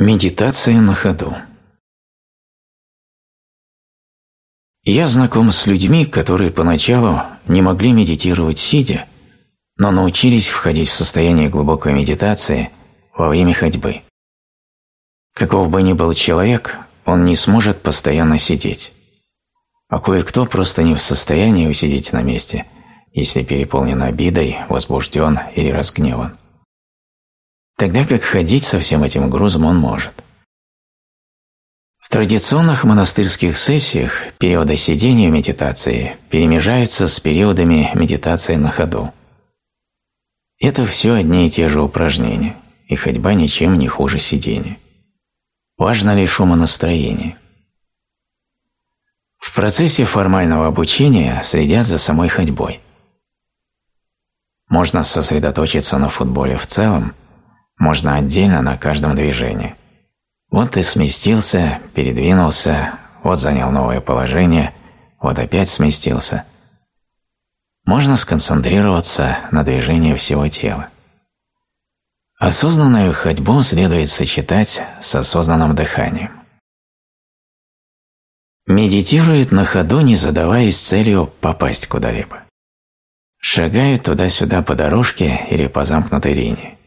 Медитация на ходу. Я знаком с людьми, которые поначалу не могли медитировать сидя, но научились входить в состояние глубокой медитации во время ходьбы. Каков бы ни был человек, он не сможет постоянно сидеть. А кое-кто просто не в состоянии усидеть на месте, если переполнен обидой, возбужден или разгневан тогда как ходить со всем этим грузом он может. В традиционных монастырских сессиях периоды сидения медитации перемежаются с периодами медитации на ходу. Это все одни и те же упражнения, и ходьба ничем не хуже сидения. Важно лишь умонастроение. В процессе формального обучения следят за самой ходьбой. Можно сосредоточиться на футболе в целом – можно отдельно на каждом движении. Вот ты сместился, передвинулся, вот занял новое положение, вот опять сместился. Можно сконцентрироваться на движении всего тела. Осознанную ходьбу следует сочетать с осознанным дыханием. Медитирует на ходу, не задаваясь целью попасть куда-либо. Шагает туда-сюда по дорожке или по замкнутой линии.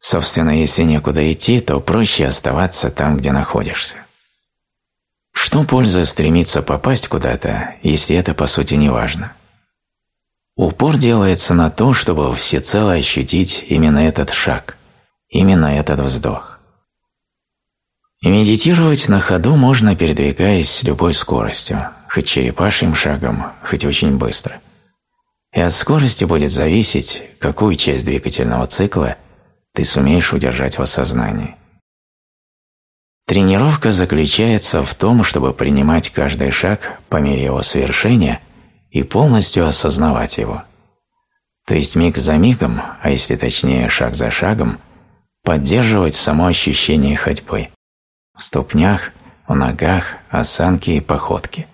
Собственно, если некуда идти, то проще оставаться там, где находишься. Что польза стремиться попасть куда-то, если это по сути не важно? Упор делается на то, чтобы всецело ощутить именно этот шаг, именно этот вздох. Медитировать на ходу можно, передвигаясь с любой скоростью, хоть черепашьим шагом, хоть очень быстро. И от скорости будет зависеть, какую часть двигательного цикла – ты сумеешь удержать в осознании. Тренировка заключается в том, чтобы принимать каждый шаг по мере его совершения и полностью осознавать его. То есть миг за мигом, а если точнее шаг за шагом, поддерживать само ощущение ходьбы в ступнях, в ногах, осанке и походке.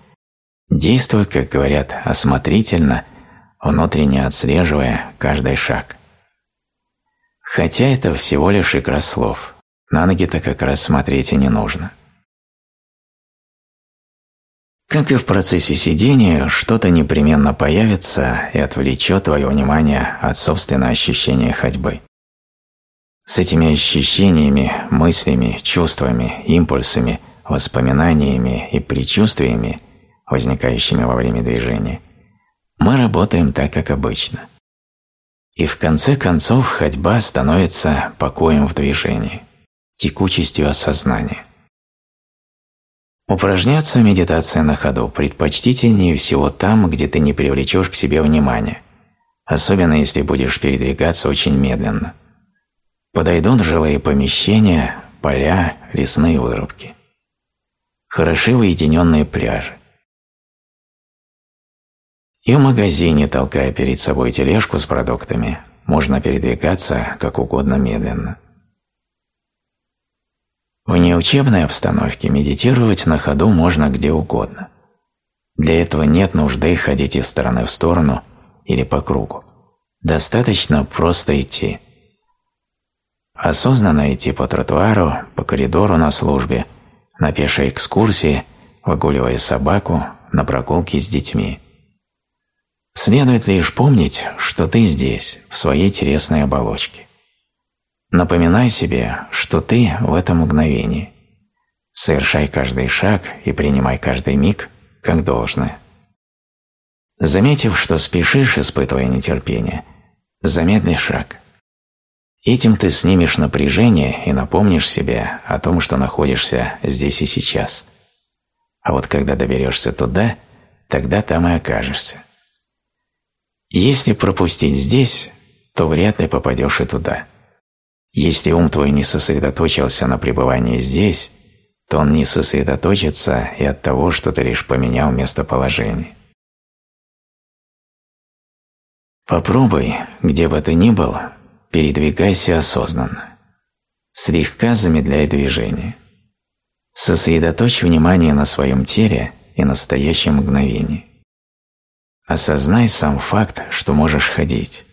Действуя, как говорят, осмотрительно, внутренне отслеживая каждый шаг. Хотя это всего лишь игра слов. На ноги-то как раз смотреть и не нужно. Как и в процессе сидения, что-то непременно появится и отвлечет твое внимание от собственного ощущения ходьбы. С этими ощущениями, мыслями, чувствами, импульсами, воспоминаниями и предчувствиями, возникающими во время движения, мы работаем так, как обычно – и в конце концов ходьба становится покоем в движении, текучестью осознания. Упражняться в медитации на ходу предпочтительнее всего там, где ты не привлечешь к себе внимания, особенно если будешь передвигаться очень медленно. Подойдут жилые помещения, поля, лесные вырубки. Хороши уединенные пляжи. И в магазине, толкая перед собой тележку с продуктами, можно передвигаться как угодно медленно. В неучебной обстановке медитировать на ходу можно где угодно. Для этого нет нужды ходить из стороны в сторону или по кругу. Достаточно просто идти. Осознанно идти по тротуару, по коридору на службе, на пешей экскурсии, выгуливая собаку, на прогулке с детьми – Следует лишь помнить, что ты здесь, в своей телесной оболочке. Напоминай себе, что ты в этом мгновении. Совершай каждый шаг и принимай каждый миг как должное. Заметив, что спешишь, испытывая нетерпение, замедли шаг. Этим ты снимешь напряжение и напомнишь себе о том, что находишься здесь и сейчас. А вот когда доберешься туда, тогда там и окажешься. Если пропустить здесь, то вряд ли попадешь и туда. Если ум твой не сосредоточился на пребывании здесь, то он не сосредоточится и от того, что ты лишь поменял местоположение. Попробуй, где бы ты ни был, передвигайся осознанно. Слегка замедляй движение. Сосредоточь внимание на своем теле и настоящем мгновении. Осознай сам факт, что можешь ходить,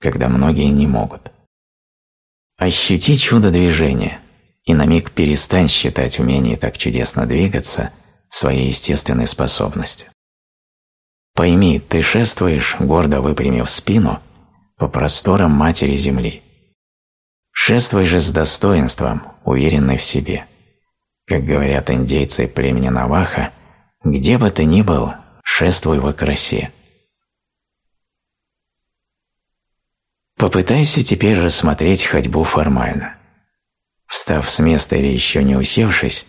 когда многие не могут. Ощути чудо движения и на миг перестань считать умение так чудесно двигаться своей естественной способностью. Пойми, ты шествуешь, гордо выпрямив спину, по просторам Матери Земли. Шествуй же с достоинством, уверенный в себе. Как говорят индейцы племени Наваха, где бы ты ни был, шествуй во красе. Попытайся теперь рассмотреть ходьбу формально. Встав с места или еще не усевшись,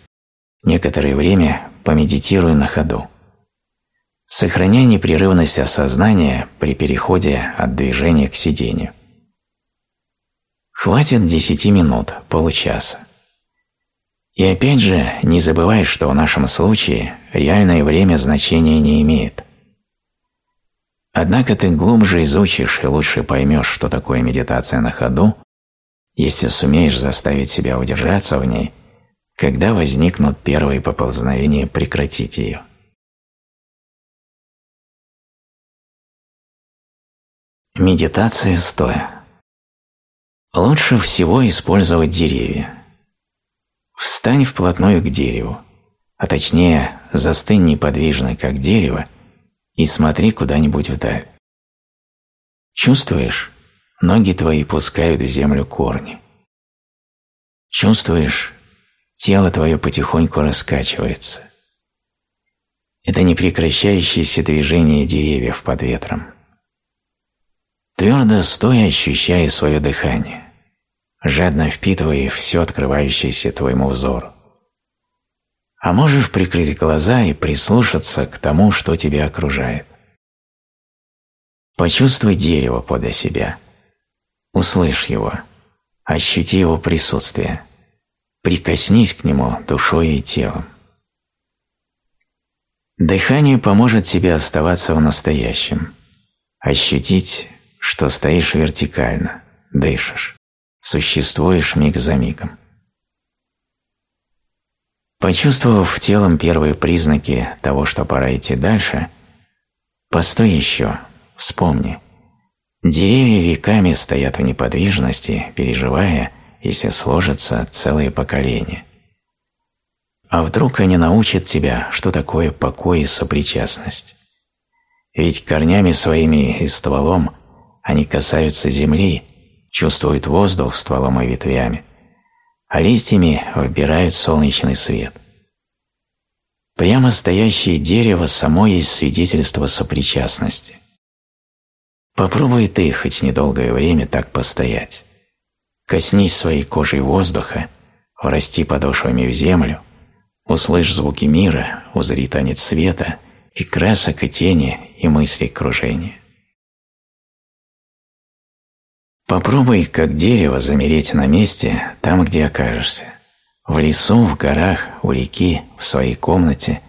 некоторое время помедитируй на ходу. Сохраняй непрерывность осознания при переходе от движения к сидению. Хватит 10 минут, получаса. И опять же, не забывай, что в нашем случае реальное время значения не имеет. Однако ты глубже изучишь и лучше поймешь, что такое медитация на ходу, если сумеешь заставить себя удержаться в ней, когда возникнут первые поползновения прекратить ее. Медитация стоя. Лучше всего использовать деревья. Встань вплотную к дереву, а точнее застынь неподвижно, как дерево, и смотри куда-нибудь вдаль. Чувствуешь, ноги твои пускают в землю корни. Чувствуешь, тело твое потихоньку раскачивается. Это непрекращающееся движение деревьев под ветром. Твердо стоя, ощущая свое дыхание жадно впитывая все открывающееся твоему взору. А можешь прикрыть глаза и прислушаться к тому, что тебя окружает. Почувствуй дерево подле себя. Услышь его. Ощути его присутствие. Прикоснись к нему душой и телом. Дыхание поможет тебе оставаться в настоящем. Ощутить, что стоишь вертикально, дышишь существуешь миг за мигом. Почувствовав телом первые признаки того, что пора идти дальше, постой еще, вспомни. Деревья веками стоят в неподвижности, переживая, если сложатся целые поколения. А вдруг они научат тебя, что такое покой и сопричастность? Ведь корнями своими и стволом они касаются земли чувствуют воздух стволом и ветвями, а листьями вбирают солнечный свет. Прямо стоящее дерево само есть свидетельство сопричастности. Попробуй ты хоть недолгое время так постоять. Коснись своей кожей воздуха, врасти подошвами в землю, услышь звуки мира, узри танец света и красок и тени и мысли кружения. Попробуй, как дерево, замереть на месте, там, где окажешься. В лесу, в горах, у реки, в своей комнате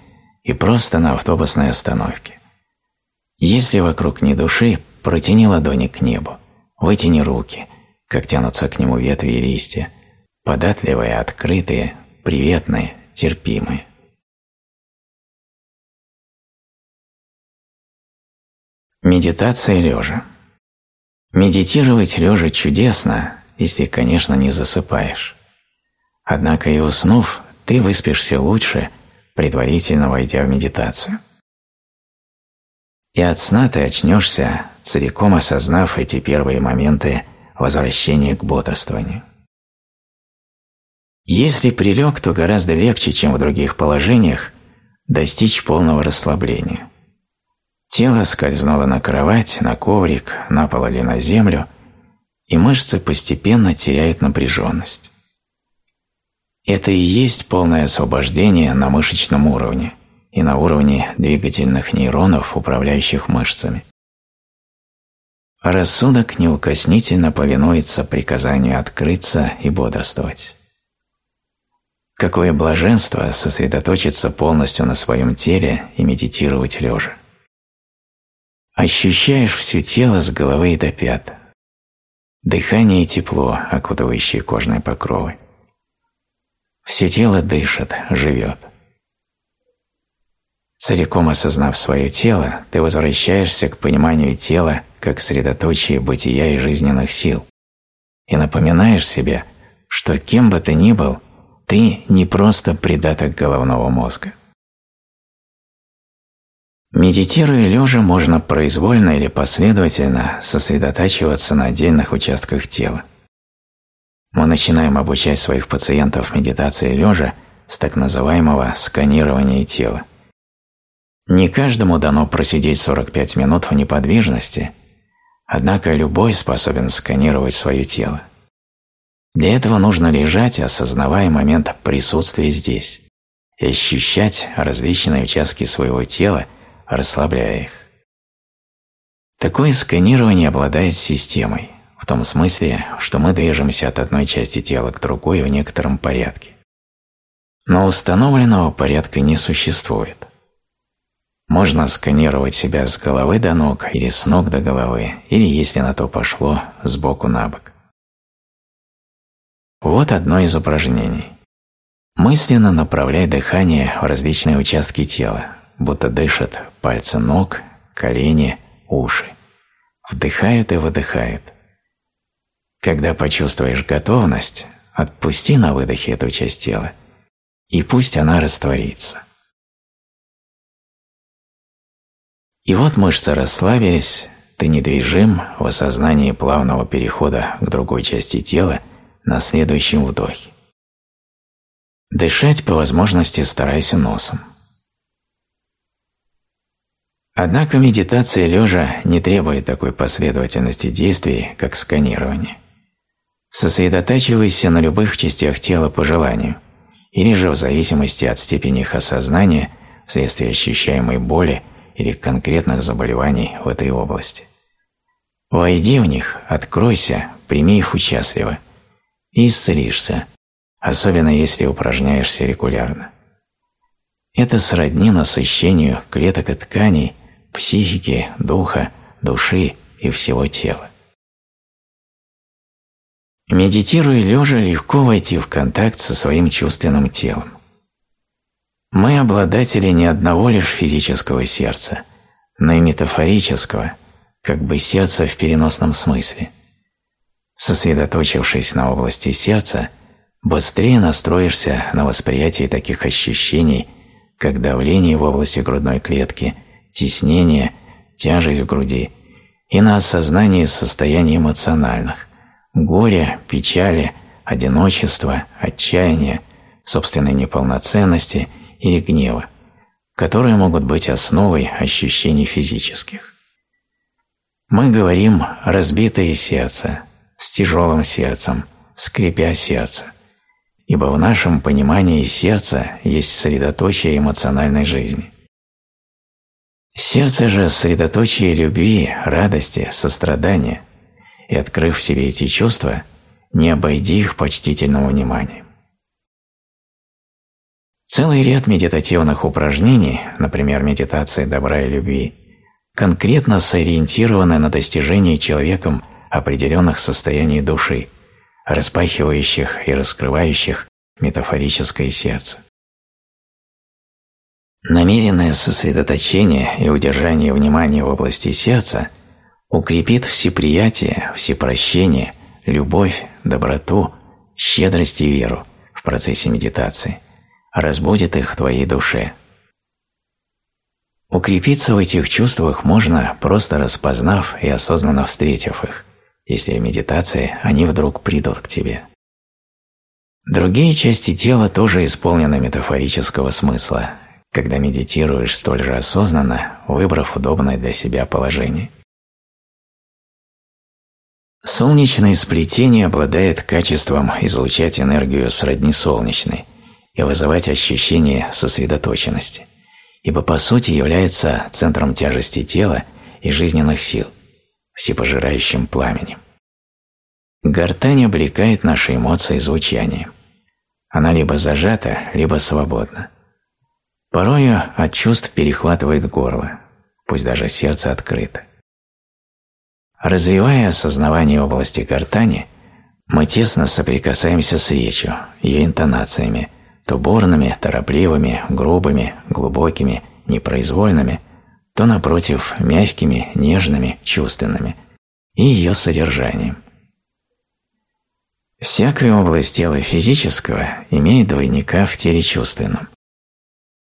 и просто на автобусной остановке. Если вокруг ни души, протяни ладони к небу, вытяни руки, как тянутся к нему ветви и листья, податливые, открытые, приветные, терпимые. Медитация лежа. Медитировать лежа чудесно, если, конечно, не засыпаешь. Однако и уснув, ты выспишься лучше, предварительно войдя в медитацию. И от сна ты очнешься, целиком осознав эти первые моменты возвращения к бодрствованию. Если прилег, то гораздо легче, чем в других положениях, достичь полного расслабления. Тело скользнуло на кровать, на коврик, на пол или на землю, и мышцы постепенно теряют напряженность. Это и есть полное освобождение на мышечном уровне и на уровне двигательных нейронов, управляющих мышцами. Рассудок неукоснительно повинуется приказанию открыться и бодрствовать. Какое блаженство сосредоточиться полностью на своем теле и медитировать лежа. Ощущаешь все тело с головы и до пят. Дыхание и тепло, окутывающие кожные покровы. Все тело дышит, живет. Целиком осознав свое тело, ты возвращаешься к пониманию тела как средоточие бытия и жизненных сил и напоминаешь себе, что кем бы ты ни был, Ты не просто придаток головного мозга. Медитируя лежа, можно произвольно или последовательно сосредотачиваться на отдельных участках тела. Мы начинаем обучать своих пациентов медитации лежа с так называемого сканирования тела. Не каждому дано просидеть 45 минут в неподвижности, однако любой способен сканировать свое тело. Для этого нужно лежать, осознавая момент присутствия здесь, и ощущать различные участки своего тела, расслабляя их. Такое сканирование обладает системой, в том смысле, что мы движемся от одной части тела к другой в некотором порядке. Но установленного порядка не существует. Можно сканировать себя с головы до ног или с ног до головы, или, если на то пошло, с боку на бок. Вот одно из упражнений. Мысленно направляй дыхание в различные участки тела, будто дышат пальцы ног, колени, уши. Вдыхают и выдыхают. Когда почувствуешь готовность, отпусти на выдохе эту часть тела, и пусть она растворится. И вот мышцы расслабились, ты недвижим в осознании плавного перехода к другой части тела на следующем вдохе. Дышать по возможности старайся носом. Однако медитация лежа не требует такой последовательности действий, как сканирование. Сосредотачивайся на любых частях тела по желанию, или же в зависимости от степени их осознания вследствие ощущаемой боли или конкретных заболеваний в этой области. Войди в них, откройся, прими их участливо – и исцелишься, особенно если упражняешься регулярно. Это сродни насыщению клеток и тканей, психики, духа, души и всего тела. Медитируя лежа, легко войти в контакт со своим чувственным телом. Мы обладатели не одного лишь физического сердца, но и метафорического, как бы сердца в переносном смысле – Сосредоточившись на области сердца, быстрее настроишься на восприятие таких ощущений, как давление в области грудной клетки, теснение, тяжесть в груди и на осознание состояний эмоциональных – горя, печали, одиночества, отчаяния, собственной неполноценности или гнева, которые могут быть основой ощущений физических. Мы говорим «разбитое сердце», с тяжелым сердцем, скрипя сердце, ибо в нашем понимании сердце есть средоточие эмоциональной жизни. Сердце же – средоточие любви, радости, сострадания, и, открыв в себе эти чувства, не обойди их почтительным вниманием. Целый ряд медитативных упражнений, например, медитация добра и любви, конкретно сориентированы на достижение человеком определенных состояний души, распахивающих и раскрывающих метафорическое сердце. Намеренное сосредоточение и удержание внимания в области сердца укрепит всеприятие, всепрощение, любовь, доброту, щедрость и веру в процессе медитации, разбудит их в твоей душе. Укрепиться в этих чувствах можно, просто распознав и осознанно встретив их если в медитации они вдруг придут к тебе. Другие части тела тоже исполнены метафорического смысла, когда медитируешь столь же осознанно, выбрав удобное для себя положение. Солнечное сплетение обладает качеством излучать энергию сродни солнечной и вызывать ощущение сосредоточенности, ибо по сути является центром тяжести тела и жизненных сил – всепожирающим пламенем. Гортань облекает наши эмоции звучанием. Она либо зажата, либо свободна. Порою от чувств перехватывает горло, пусть даже сердце открыто. Развивая осознавание области гортани, мы тесно соприкасаемся с речью, ее интонациями, то бурными, торопливыми, грубыми, глубокими, непроизвольными, то, напротив, мягкими, нежными, чувственными, и ее содержанием. Всякая область тела физического имеет двойника в теле чувственном.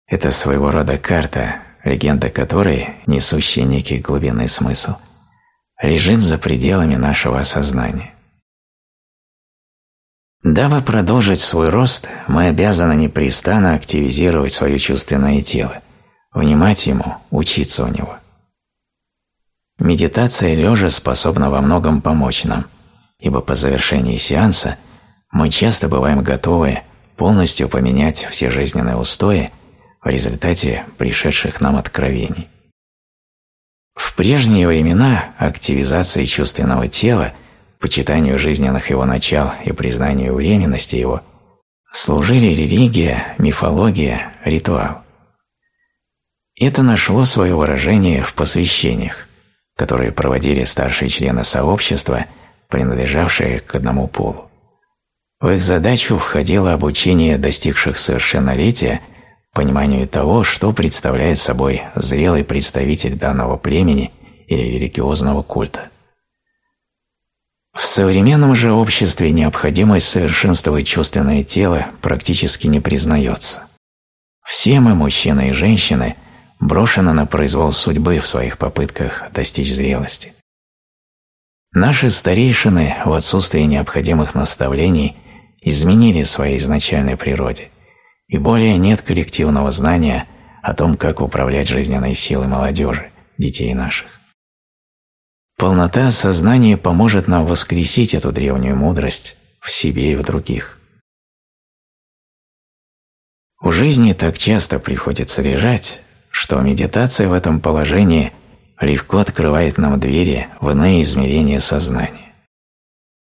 Это своего рода карта, легенда которой, несущая некий глубинный смысл, лежит за пределами нашего осознания. Дабы продолжить свой рост, мы обязаны непрестанно активизировать свое чувственное тело, внимать ему, учиться у него. Медитация лежа способна во многом помочь нам, ибо по завершении сеанса мы часто бываем готовы полностью поменять все жизненные устои в результате пришедших нам откровений. В прежние времена активизация чувственного тела, почитанию жизненных его начал и признанию временности его служили религия, мифология, ритуал. Это нашло свое выражение в посвящениях, которые проводили старшие члены сообщества, принадлежавшие к одному полу. В их задачу входило обучение достигших совершеннолетия пониманию того, что представляет собой зрелый представитель данного племени или религиозного культа. В современном же обществе необходимость совершенствовать чувственное тело практически не признается. Все мы, мужчины и женщины – брошена на произвол судьбы в своих попытках достичь зрелости. Наши старейшины в отсутствии необходимых наставлений изменили своей изначальной природе, и более нет коллективного знания о том, как управлять жизненной силой молодежи, детей наших. Полнота сознания поможет нам воскресить эту древнюю мудрость в себе и в других. У жизни так часто приходится лежать, что медитация в этом положении легко открывает нам двери в иные измерения сознания.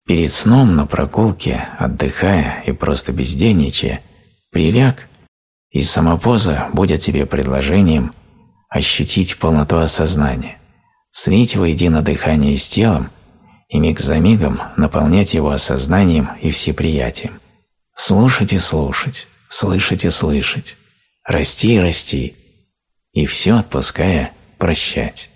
Перед сном на прогулке, отдыхая и просто бездельничая, приляг, и самопоза будет тебе предложением ощутить полноту осознания, слить воедино дыхание с телом и миг за мигом наполнять его осознанием и всеприятием. Слушать и слушать, слышать и слышать, расти и расти, и все отпуская прощать.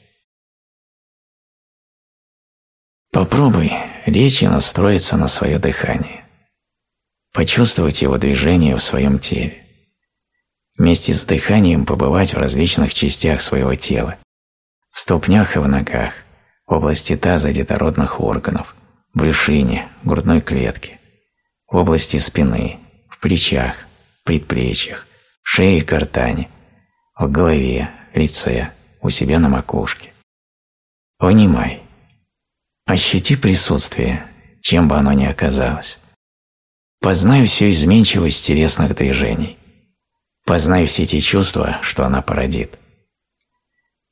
Попробуй лечь и настроиться на свое дыхание. Почувствовать его движение в своем теле. Вместе с дыханием побывать в различных частях своего тела. В ступнях и в ногах, в области таза детородных органов, в брюшине, грудной клетке, в области спины, в плечах, предплечьях, шее и гортани, в голове, лице, у себя на макушке. Внимай. Ощути присутствие, чем бы оно ни оказалось. Познай всю изменчивость телесных движений. Познай все те чувства, что она породит.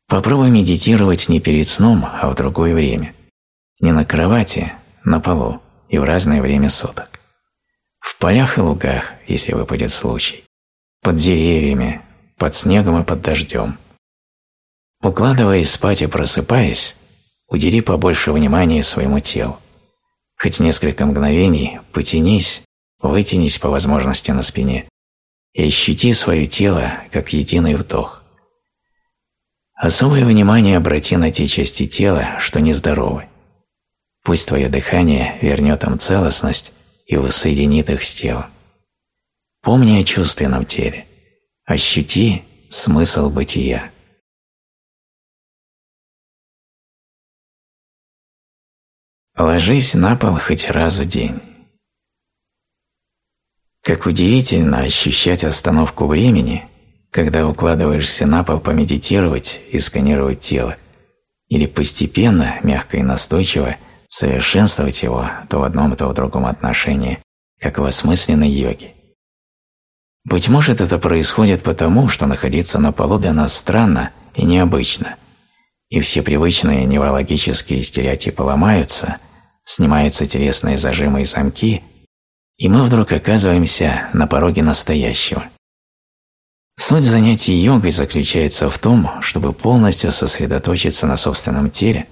Попробуй медитировать не перед сном, а в другое время. Не на кровати, на полу и в разное время суток. В полях и лугах, если выпадет случай. Под деревьями, под снегом и под дождем. Укладываясь спать и просыпаясь, удели побольше внимания своему телу. Хоть несколько мгновений потянись, вытянись по возможности на спине и ощути свое тело как единый вдох. Особое внимание обрати на те части тела, что нездоровы. Пусть твое дыхание вернет им целостность и воссоединит их с телом. Помни о чувственном теле. Ощути смысл бытия. Ложись на пол хоть раз в день. Как удивительно ощущать остановку времени, когда укладываешься на пол помедитировать и сканировать тело, или постепенно, мягко и настойчиво совершенствовать его то в одном, то в другом отношении, как в осмысленной йоге. Быть может, это происходит потому, что находиться на полу для нас странно и необычно, и все привычные неврологические стереотипы ломаются, снимаются телесные зажимы и замки, и мы вдруг оказываемся на пороге настоящего. Суть занятий йогой заключается в том, чтобы полностью сосредоточиться на собственном теле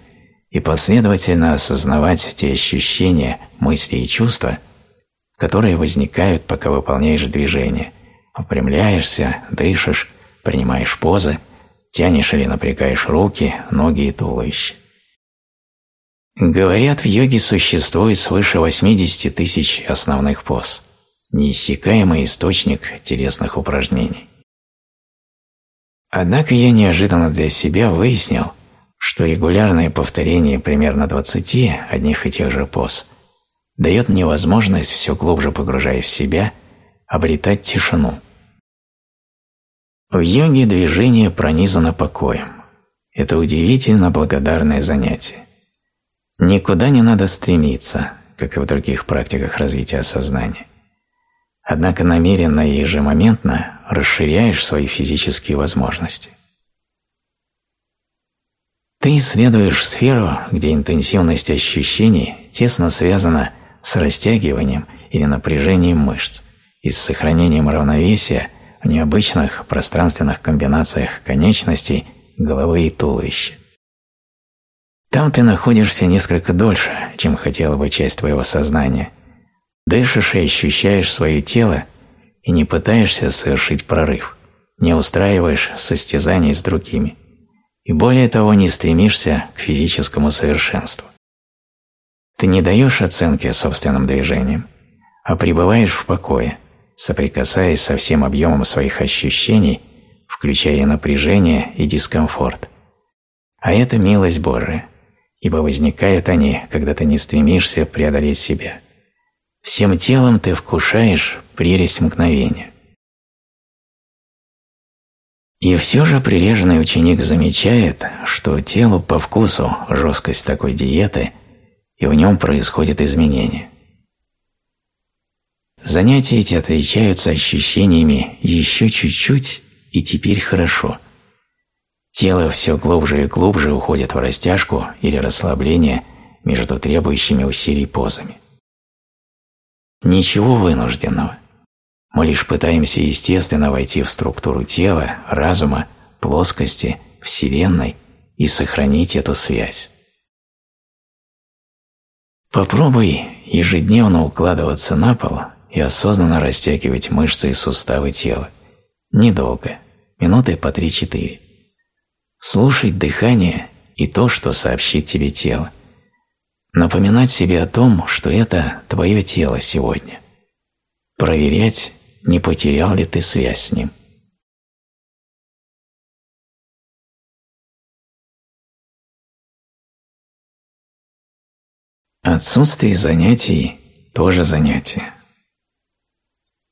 и последовательно осознавать те ощущения, мысли и чувства, которые возникают, пока выполняешь движение – Выпрямляешься, дышишь, принимаешь позы, тянешь или напрягаешь руки, ноги и туловище. Говорят, в йоге существует свыше 80 тысяч основных поз, неиссякаемый источник телесных упражнений. Однако я неожиданно для себя выяснил, что регулярное повторение примерно 20 одних и тех же поз дает мне возможность, все глубже погружаясь в себя, обретать тишину. В йоге движение пронизано покоем. Это удивительно благодарное занятие. Никуда не надо стремиться, как и в других практиках развития сознания. Однако намеренно и ежемоментно расширяешь свои физические возможности. Ты исследуешь сферу, где интенсивность ощущений тесно связана с растягиванием или напряжением мышц и с сохранением равновесия в необычных пространственных комбинациях конечностей, головы и туловища. Там ты находишься несколько дольше, чем хотела бы часть твоего сознания. Дышишь и ощущаешь свое тело и не пытаешься совершить прорыв, не устраиваешь состязаний с другими и более того не стремишься к физическому совершенству. Ты не даешь оценки собственным движениям, а пребываешь в покое, соприкасаясь со всем объемом своих ощущений, включая напряжение и дискомфорт. А это милость Божия, ибо возникают они, когда ты не стремишься преодолеть себя. Всем телом ты вкушаешь прелесть мгновения. И все же прилежный ученик замечает, что телу по вкусу жесткость такой диеты, и в нем происходят изменения. Занятия эти отличаются ощущениями «еще чуть-чуть» и «теперь хорошо». Тело все глубже и глубже уходит в растяжку или расслабление между требующими усилий позами. Ничего вынужденного. Мы лишь пытаемся естественно войти в структуру тела, разума, плоскости, Вселенной и сохранить эту связь. Попробуй ежедневно укладываться на пол и осознанно растягивать мышцы и суставы тела. Недолго, минуты по 3-4. Слушать дыхание и то, что сообщит тебе тело. Напоминать себе о том, что это твое тело сегодня. Проверять, не потерял ли ты связь с ним. Отсутствие занятий – тоже занятие.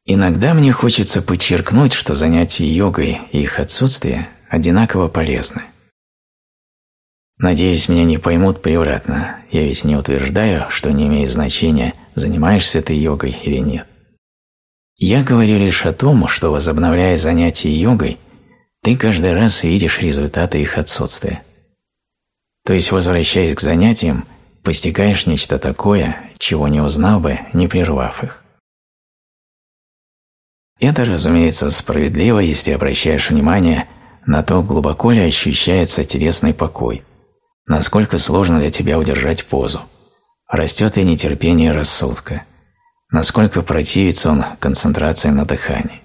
Иногда мне хочется подчеркнуть, что занятия йогой и их отсутствие одинаково полезны. Надеюсь, меня не поймут превратно, я ведь не утверждаю, что не имеет значения, занимаешься ты йогой или нет. Я говорю лишь о том, что, возобновляя занятия йогой, ты каждый раз видишь результаты их отсутствия. То есть, возвращаясь к занятиям, постигаешь нечто такое, чего не узнал бы, не прервав их. Это, разумеется, справедливо, если обращаешь внимание на то, глубоко ли ощущается телесный покой, насколько сложно для тебя удержать позу, растет ли нетерпение рассудка – насколько противится он концентрации на дыхании.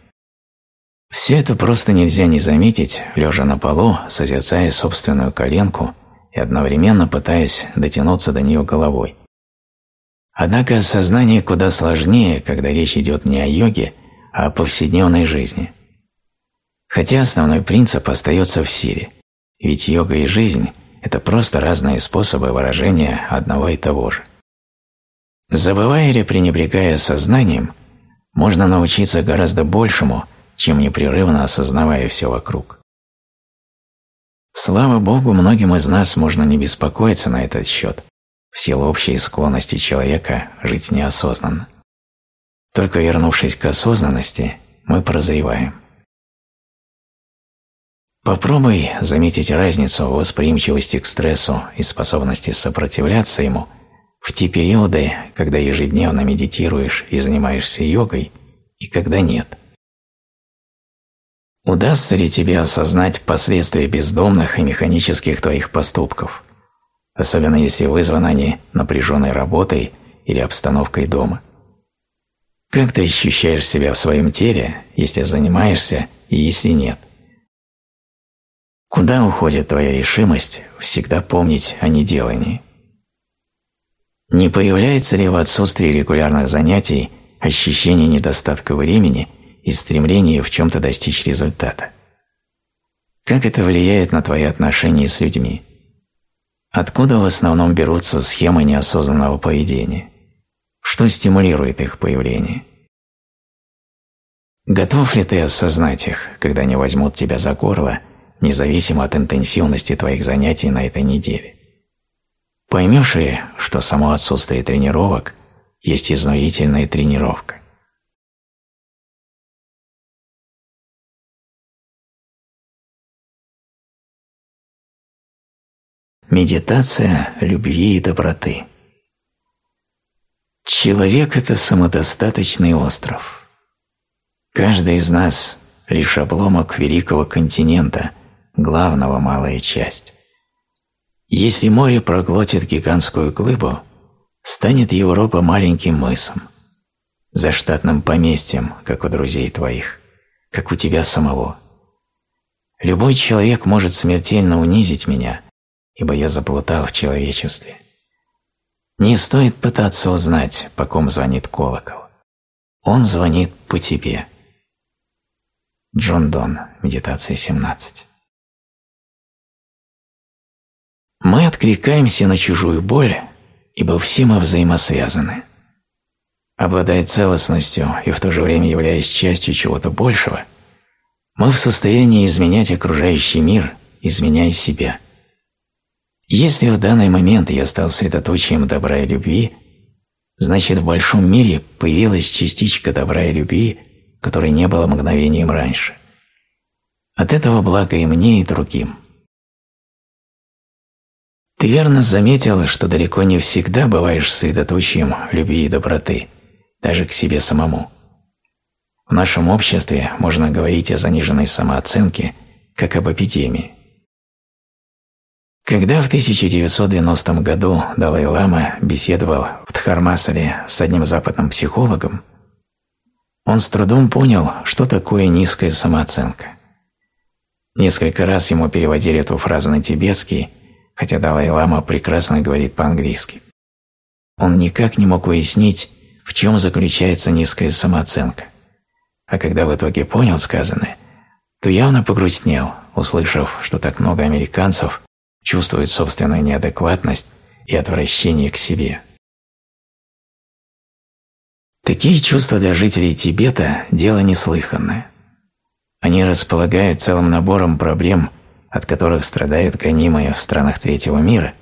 Все это просто нельзя не заметить, лежа на полу, созерцая собственную коленку и одновременно пытаясь дотянуться до нее головой. Однако осознание куда сложнее, когда речь идет не о йоге, а о повседневной жизни. Хотя основной принцип остается в силе, ведь йога и жизнь – это просто разные способы выражения одного и того же. Забывая или пренебрегая сознанием, можно научиться гораздо большему, чем непрерывно осознавая все вокруг. Слава Богу, многим из нас можно не беспокоиться на этот счет, в силу общей склонности человека жить неосознанно. Только вернувшись к осознанности, мы прозреваем. Попробуй заметить разницу в восприимчивости к стрессу и способности сопротивляться ему в те периоды, когда ежедневно медитируешь и занимаешься йогой, и когда нет. Удастся ли тебе осознать последствия бездомных и механических твоих поступков, особенно если вызваны они напряженной работой или обстановкой дома? Как ты ощущаешь себя в своем теле, если занимаешься и если нет? Куда уходит твоя решимость всегда помнить о неделании? Не появляется ли в отсутствии регулярных занятий ощущение недостатка времени и стремление в чем-то достичь результата? Как это влияет на твои отношения с людьми? Откуда в основном берутся схемы неосознанного поведения? Что стимулирует их появление? Готов ли ты осознать их, когда они возьмут тебя за горло, независимо от интенсивности твоих занятий на этой неделе? Поймешь ли, что само отсутствие тренировок есть изнурительная тренировка? Медитация любви и доброты Человек – это самодостаточный остров. Каждый из нас – лишь обломок великого континента, главного малая часть. Если море проглотит гигантскую глыбу, станет Европа маленьким мысом, заштатным поместьем, как у друзей твоих, как у тебя самого. Любой человек может смертельно унизить меня, ибо я заплутал в человечестве. Не стоит пытаться узнать, по ком звонит колокол. Он звонит по тебе. Джон Дон, медитация 17. Мы откликаемся на чужую боль, ибо все мы взаимосвязаны. Обладая целостностью и в то же время являясь частью чего-то большего, мы в состоянии изменять окружающий мир, изменяя себя. Если в данный момент я стал средоточием добра и любви, значит в большом мире появилась частичка добра и любви, которой не было мгновением раньше. От этого блага и мне, и другим – ты верно заметила, что далеко не всегда бываешь средоточием любви и доброты, даже к себе самому. В нашем обществе можно говорить о заниженной самооценке, как об эпидемии. Когда в 1990 году Далай-Лама беседовал в Дхармасале с одним западным психологом, он с трудом понял, что такое низкая самооценка. Несколько раз ему переводили эту фразу на тибетский – хотя Далай-Лама прекрасно говорит по-английски. Он никак не мог выяснить, в чем заключается низкая самооценка. А когда в итоге понял сказанное, то явно погрустнел, услышав, что так много американцев чувствуют собственную неадекватность и отвращение к себе. Такие чувства для жителей Тибета – дело неслыханное. Они располагают целым набором проблем от которых страдают гонимые в странах третьего мира,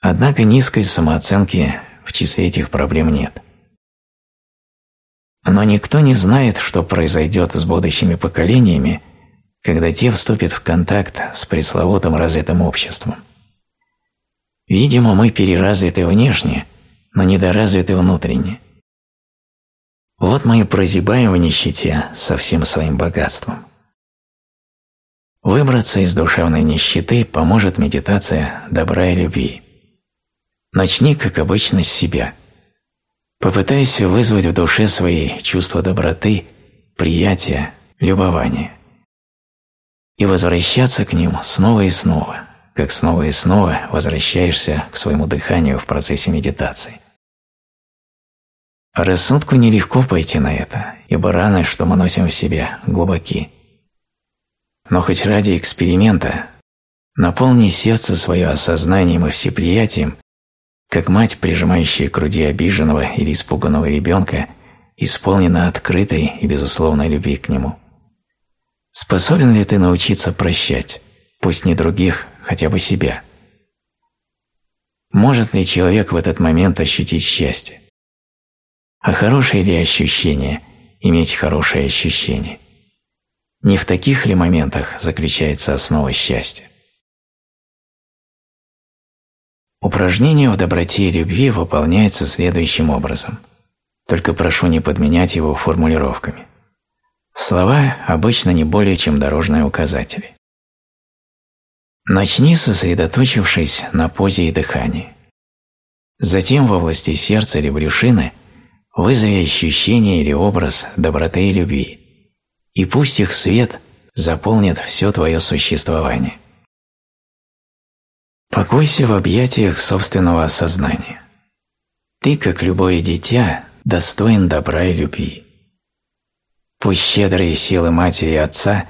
однако низкой самооценки в числе этих проблем нет. Но никто не знает, что произойдет с будущими поколениями, когда те вступят в контакт с пресловутым развитым обществом. Видимо, мы переразвиты внешне, но недоразвиты внутренне. Вот мы и прозябаем в нищете со всем своим богатством. Выбраться из душевной нищеты поможет медитация добра и любви. Начни, как обычно, с себя. Попытайся вызвать в душе своей чувство доброты, приятия, любования. И возвращаться к ним снова и снова, как снова и снова возвращаешься к своему дыханию в процессе медитации. Рассудку нелегко пойти на это, ибо раны, что мы носим в себе, глубоки – но хоть ради эксперимента наполни сердце свое осознанием и всеприятием, как мать, прижимающая к груди обиженного или испуганного ребенка, исполнена открытой и безусловной любви к нему. Способен ли ты научиться прощать, пусть не других, хотя бы себя? Может ли человек в этот момент ощутить счастье? А хорошее ли ощущение – иметь хорошее ощущение? Не в таких ли моментах заключается основа счастья? Упражнение в доброте и любви выполняется следующим образом. Только прошу не подменять его формулировками. Слова обычно не более чем дорожные указатели. Начни, сосредоточившись на позе и дыхании. Затем в области сердца или брюшины вызови ощущение или образ доброты и любви и пусть их свет заполнит все твое существование. Покойся в объятиях собственного осознания. ты, как любое дитя, достоин добра и любви. Пусть щедрые силы матери и отца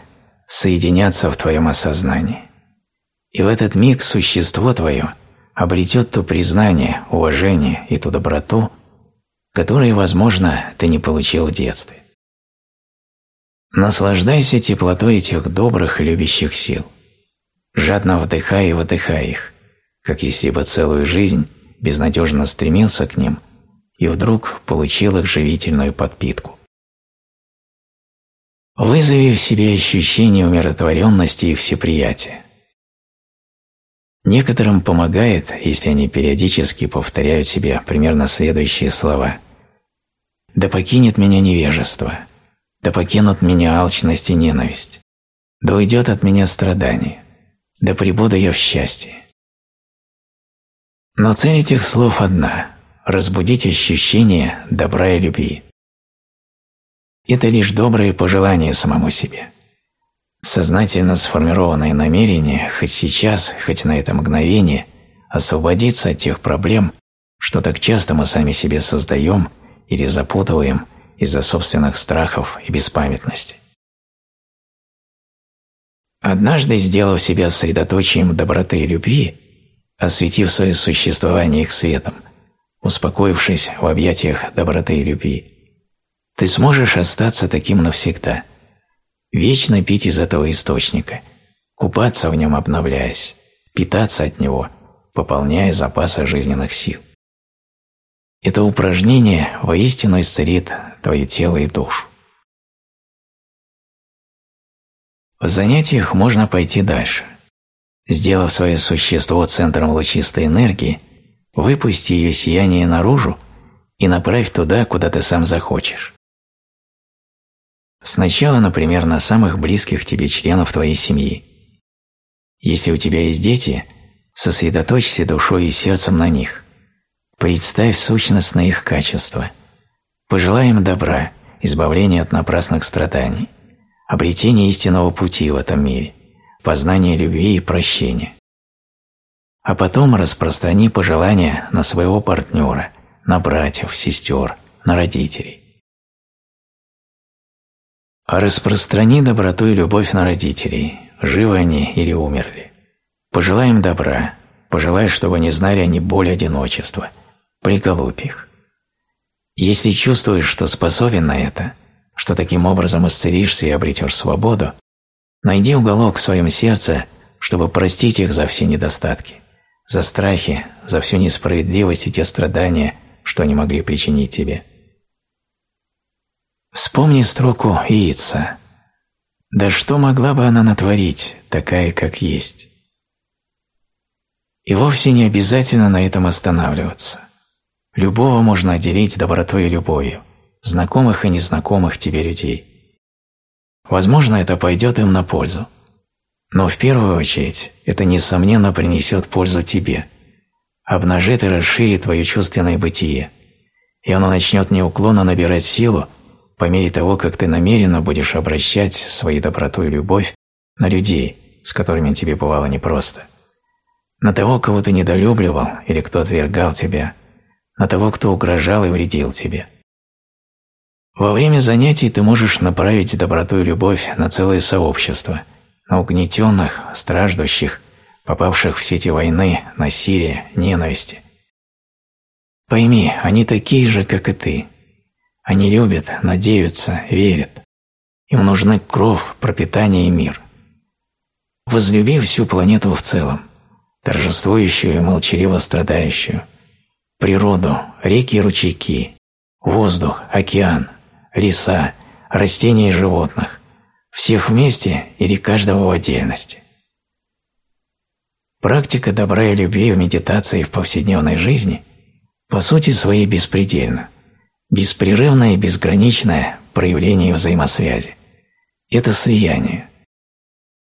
соединятся в твоем осознании. И в этот миг существо твое обретет то признание, уважение и ту доброту, которые, возможно, ты не получил в детстве. Наслаждайся теплотой этих добрых и любящих сил. Жадно вдыхай и выдыхай их, как если бы целую жизнь безнадежно стремился к ним и вдруг получил их живительную подпитку. Вызови в себе ощущение умиротворенности и всеприятия. Некоторым помогает, если они периодически повторяют себе примерно следующие слова. «Да покинет меня невежество», «Да покинут меня алчность и ненависть», «Да уйдет от меня страдание», «Да пребуду я в счастье». Но цель этих слов одна – разбудить ощущение добра и любви. Это лишь добрые пожелания самому себе. Сознательно сформированное намерение хоть сейчас, хоть на это мгновение освободиться от тех проблем, что так часто мы сами себе создаем или запутываем из-за собственных страхов и беспамятности. Однажды, сделав себя средоточием доброты и любви, осветив свое существование их светом, успокоившись в объятиях доброты и любви, ты сможешь остаться таким навсегда, вечно пить из этого источника, купаться в нем обновляясь, питаться от него, пополняя запасы жизненных сил. Это упражнение воистину исцелит твое тело и душу. В занятиях можно пойти дальше – Сделав свое существо центром лучистой энергии, выпусти ее сияние наружу и направь туда, куда ты сам захочешь. Сначала, например, на самых близких тебе членов твоей семьи. Если у тебя есть дети, сосредоточься душой и сердцем на них. Представь сущность на их качества. Пожелай им добра, избавления от напрасных страданий, обретения истинного пути в этом мире познание любви и прощения. А потом распространи пожелания на своего партнера, на братьев, сестер, на родителей. А распространи доброту и любовь на родителей, живы они или умерли. Пожелай им добра, пожелай, чтобы они знали они боль одиночества, приголубь их. Если чувствуешь, что способен на это, что таким образом исцелишься и обретешь свободу, Найди уголок в своем сердце, чтобы простить их за все недостатки, за страхи, за всю несправедливость и те страдания, что они могли причинить тебе. Вспомни строку Иица. «Да что могла бы она натворить, такая, как есть?» И вовсе не обязательно на этом останавливаться. Любого можно отделить добротой и любовью, знакомых и незнакомых тебе людей. Возможно, это пойдет им на пользу. Но в первую очередь это, несомненно, принесет пользу тебе. Обнажит и расширит твое чувственное бытие, и оно начнет неуклонно набирать силу по мере того, как ты намеренно будешь обращать свою доброту и любовь на людей, с которыми тебе бывало непросто, на того, кого ты недолюбливал или кто отвергал тебя, на того, кто угрожал и вредил тебе. Во время занятий ты можешь направить доброту и любовь на целое сообщество, на угнетенных, страждущих, попавших в сети войны, насилия, ненависти. Пойми, они такие же, как и ты. Они любят, надеются, верят. Им нужны кровь, пропитание и мир. Возлюби всю планету в целом, торжествующую и молчаливо страдающую, природу, реки и ручейки, воздух, океан, леса, растения и животных, всех вместе или каждого в отдельности. Практика добра и любви в медитации в повседневной жизни по сути своей беспредельна, беспрерывное и безграничное проявление взаимосвязи. Это слияние.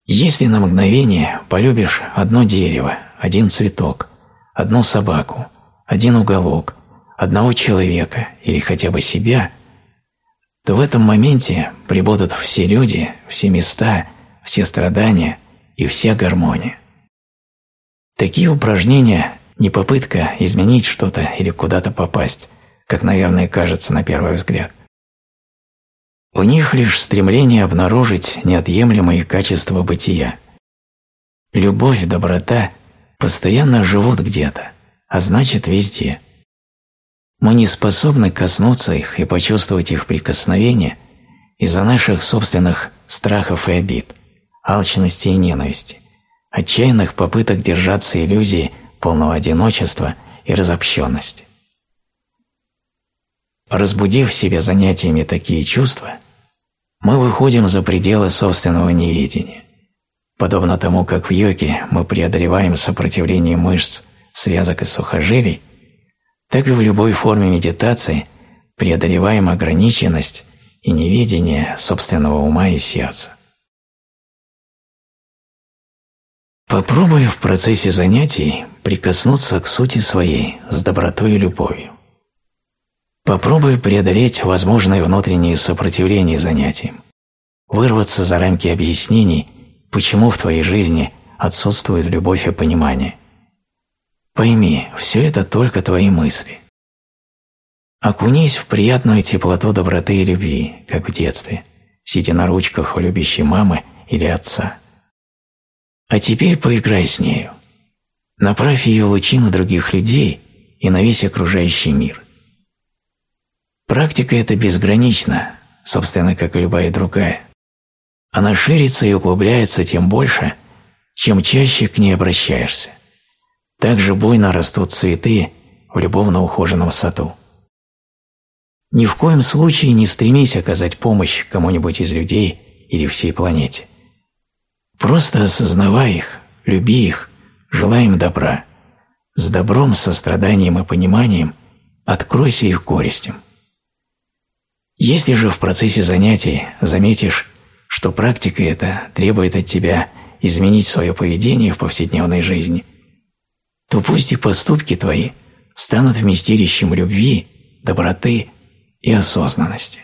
Если на мгновение полюбишь одно дерево, один цветок, одну собаку, один уголок, одного человека или хотя бы себя – то в этом моменте прибудут все люди, все места, все страдания и вся гармония. Такие упражнения не попытка изменить что-то или куда-то попасть, как, наверное, кажется на первый взгляд. У них лишь стремление обнаружить неотъемлемые качества бытия. Любовь, доброта постоянно живут где-то, а значит везде. Мы не способны коснуться их и почувствовать их прикосновение из-за наших собственных страхов и обид, алчности и ненависти, отчаянных попыток держаться иллюзии полного одиночества и разобщенности. Разбудив в себе занятиями такие чувства, мы выходим за пределы собственного неведения. Подобно тому, как в йоге мы преодолеваем сопротивление мышц, связок и сухожилий, так и в любой форме медитации преодолеваем ограниченность и неведение собственного ума и сердца. Попробуй в процессе занятий прикоснуться к сути своей с добротой и любовью. Попробуй преодолеть возможные внутренние сопротивления занятиям, вырваться за рамки объяснений, почему в твоей жизни отсутствует любовь и понимание. Пойми, все это только твои мысли. Окунись в приятную теплоту доброты и любви, как в детстве, сидя на ручках у любящей мамы или отца. А теперь поиграй с нею. Направь ее лучи на других людей и на весь окружающий мир. Практика эта безгранична, собственно, как и любая другая. Она ширится и углубляется тем больше, чем чаще к ней обращаешься. Так же буйно растут цветы в любовно ухоженном саду. Ни в коем случае не стремись оказать помощь кому-нибудь из людей или всей планете. Просто осознавай их, люби их, желай им добра. С добром, состраданием и пониманием откройся их горестям. Если же в процессе занятий заметишь, что практика эта требует от тебя изменить свое поведение в повседневной жизни, то пусть и поступки твои станут вместилищем любви, доброты и осознанности.